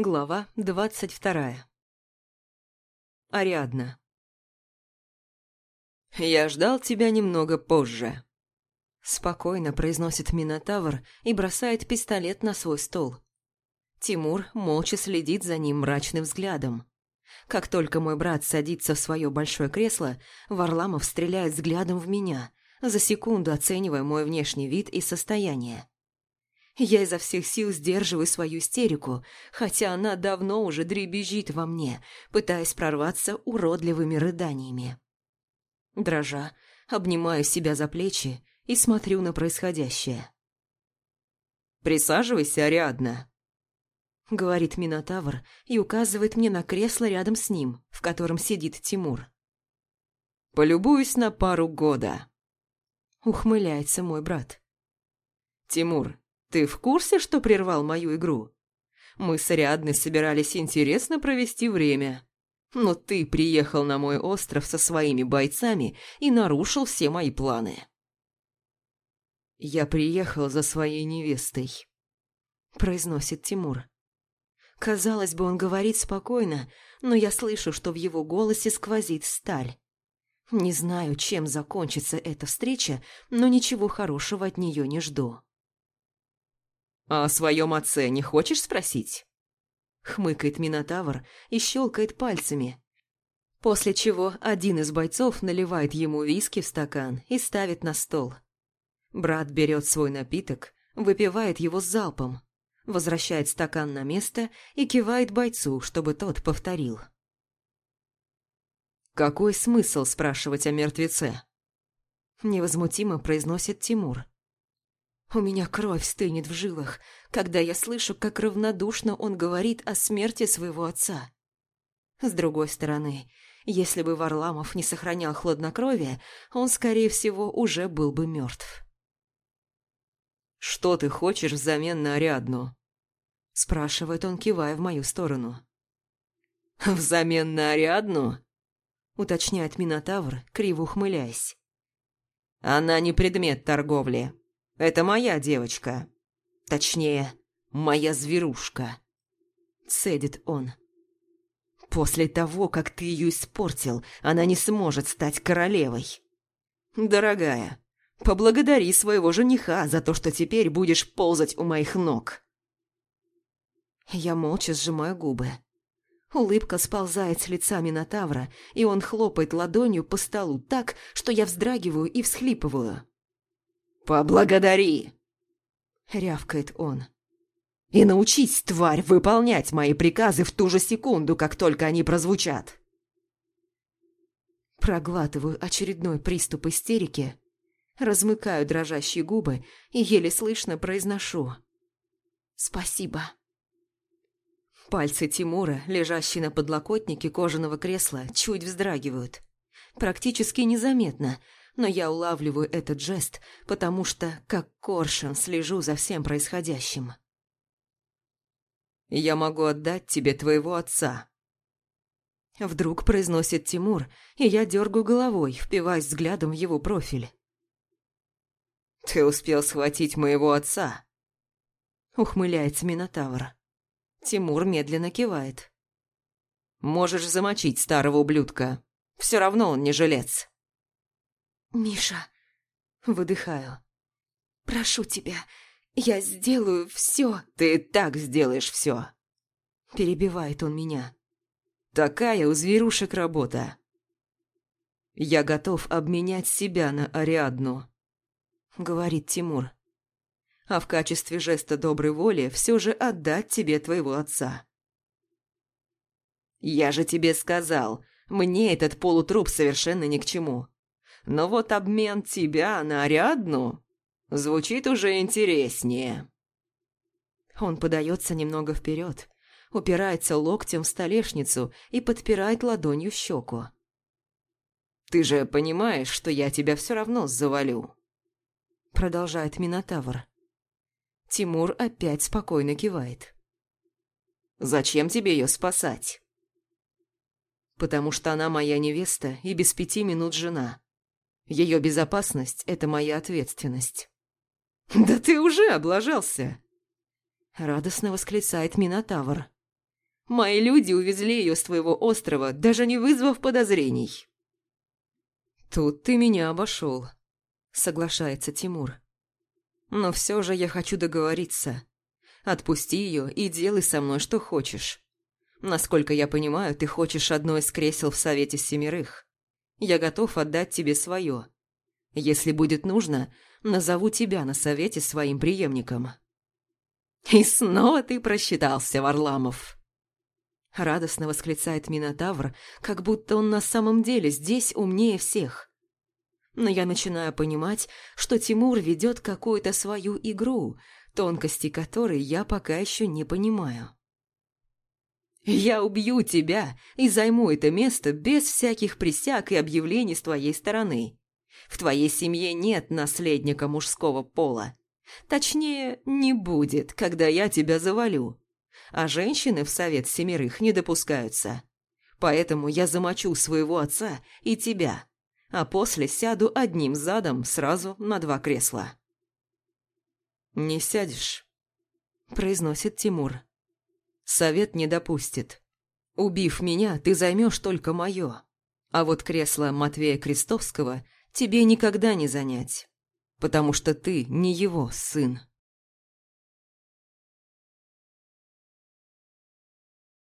Глава двадцать вторая. Ариадна. «Я ждал тебя немного позже», — спокойно произносит Минотавр и бросает пистолет на свой стол. Тимур молча следит за ним мрачным взглядом. Как только мой брат садится в свое большое кресло, Варламов стреляет взглядом в меня, за секунду оценивая мой внешний вид и состояние. Я изо всех сил сдерживаю свою истерику, хотя она давно уже дребезжит во мне, пытаясь прорваться уродливыми рыданиями. Дрожа, обнимаю себя за плечи и смотрю на происходящее. «Присаживайся, Ариадна», — говорит Минотавр и указывает мне на кресло рядом с ним, в котором сидит Тимур. «Полюбуюсь на пару года», — ухмыляется мой брат. «Тимур, ты в курсе, что прервал мою игру? Мы с Ариадной собирались интересно провести время. Но ты приехал на мой остров со своими бойцами и нарушил все мои планы. «Я приехал за своей невестой», – произносит Тимур. Казалось бы, он говорит спокойно, но я слышу, что в его голосе сквозит сталь. Не знаю, чем закончится эта встреча, но ничего хорошего от нее не жду. «А о своем отце не хочешь спросить?» Хмыкает Минотавр и щелкает пальцами. После чего один из бойцов наливает ему виски в стакан и ставит на стол. Брат берет свой напиток, выпивает его залпом, возвращает стакан на место и кивает бойцу, чтобы тот повторил. «Какой смысл спрашивать о мертвеце?» Невозмутимо произносит Тимур. У меня кровь стынет в жилах, когда я слышу, как равнодушно он говорит о смерти своего отца. С другой стороны, если бы Варламов не сохранял хладнокровие, он, скорее всего, уже был бы мертв. «Что ты хочешь взамен на Ариадну?» – спрашивает он, кивая в мою сторону. «Взамен на Ариадну?» – уточняет Минотавр, криво ухмыляясь. «Она не предмет торговли. Это моя девочка. Точнее, моя зверушка. Цедит он. После того, как ты ее испортил, она не сможет стать королевой. Дорогая, поблагодари своего жениха за то, что теперь будешь ползать у моих ног. Я молча сжимаю губы. Улыбка сползает с лица Минотавра, и он хлопает ладонью по столу так, что я вздрагиваю и всхлипываю. «Поблагодари!» — рявкает он. «И научись, тварь, выполнять мои приказы в ту же секунду, как только они прозвучат!» Проглатываю очередной приступ истерики, размыкаю дрожащие губы и еле слышно произношу «Спасибо». Пальцы Тимура, лежащие на подлокотнике кожаного кресла, чуть вздрагивают. Практически незаметно, но я улавливаю этот жест, потому что, как коршун, слежу за всем происходящим. «Я могу отдать тебе твоего отца», Вдруг произносит Тимур, и я дергаю головой, впиваясь взглядом в его профиль. «Ты успел схватить моего отца?» Ухмыляется Минотавр. Тимур медленно кивает. «Можешь замочить старого ублюдка. Все равно он не жилец». «Миша...» Выдыхаю. «Прошу тебя, я сделаю все. «Ты так сделаешь все. Перебивает он меня. «Такая у зверушек работа». «Я готов обменять себя на Ариадну», — говорит Тимур. «А в качестве жеста доброй воли все же отдать тебе твоего отца». «Я же тебе сказал, мне этот полутруп совершенно ни к чему. Но вот обмен тебя на Ариадну звучит уже интереснее. Он подается немного вперед, упирается локтем в столешницу и подпирает ладонью щеку. «Ты же понимаешь, что я тебя все равно завалю?» Продолжает Минотавр. Тимур опять спокойно кивает. «Зачем тебе ее спасать?» «Потому что она моя невеста и без пяти минут жена. Ее безопасность – это моя ответственность». «Да ты уже облажался!» Радостно восклицает Минотавр. Мои люди увезли ее с твоего острова, даже не вызвав подозрений». «Тут ты меня обошел», — соглашается Тимур. «Но все же я хочу договориться. Отпусти ее и делай со мной что хочешь. Насколько я понимаю, ты хочешь одно из кресел в Совете Семерых. Я готов отдать тебе свое. Если будет нужно, назову тебя на Совете своим преемником». «И снова ты просчитался, Варламов!» Радостно восклицает Минотавр, как будто он на самом деле здесь умнее всех. Но я начинаю понимать, что Тимур ведет какую-то свою игру, тонкости которой я пока еще не понимаю. «Я убью тебя и займу это место без всяких присяг и объявлений с твоей стороны. В твоей семье нет наследника мужского пола. Точнее, не будет, когда я тебя завалю а женщины в совет семерых не допускаются. Поэтому я замочу своего отца и тебя, а после сяду одним задом сразу на два кресла». «Не сядешь», – произносит Тимур. «Совет не допустит. Убив меня, ты займешь только мое. А вот кресло Матвея Крестовского тебе никогда не занять, потому что ты не его сын».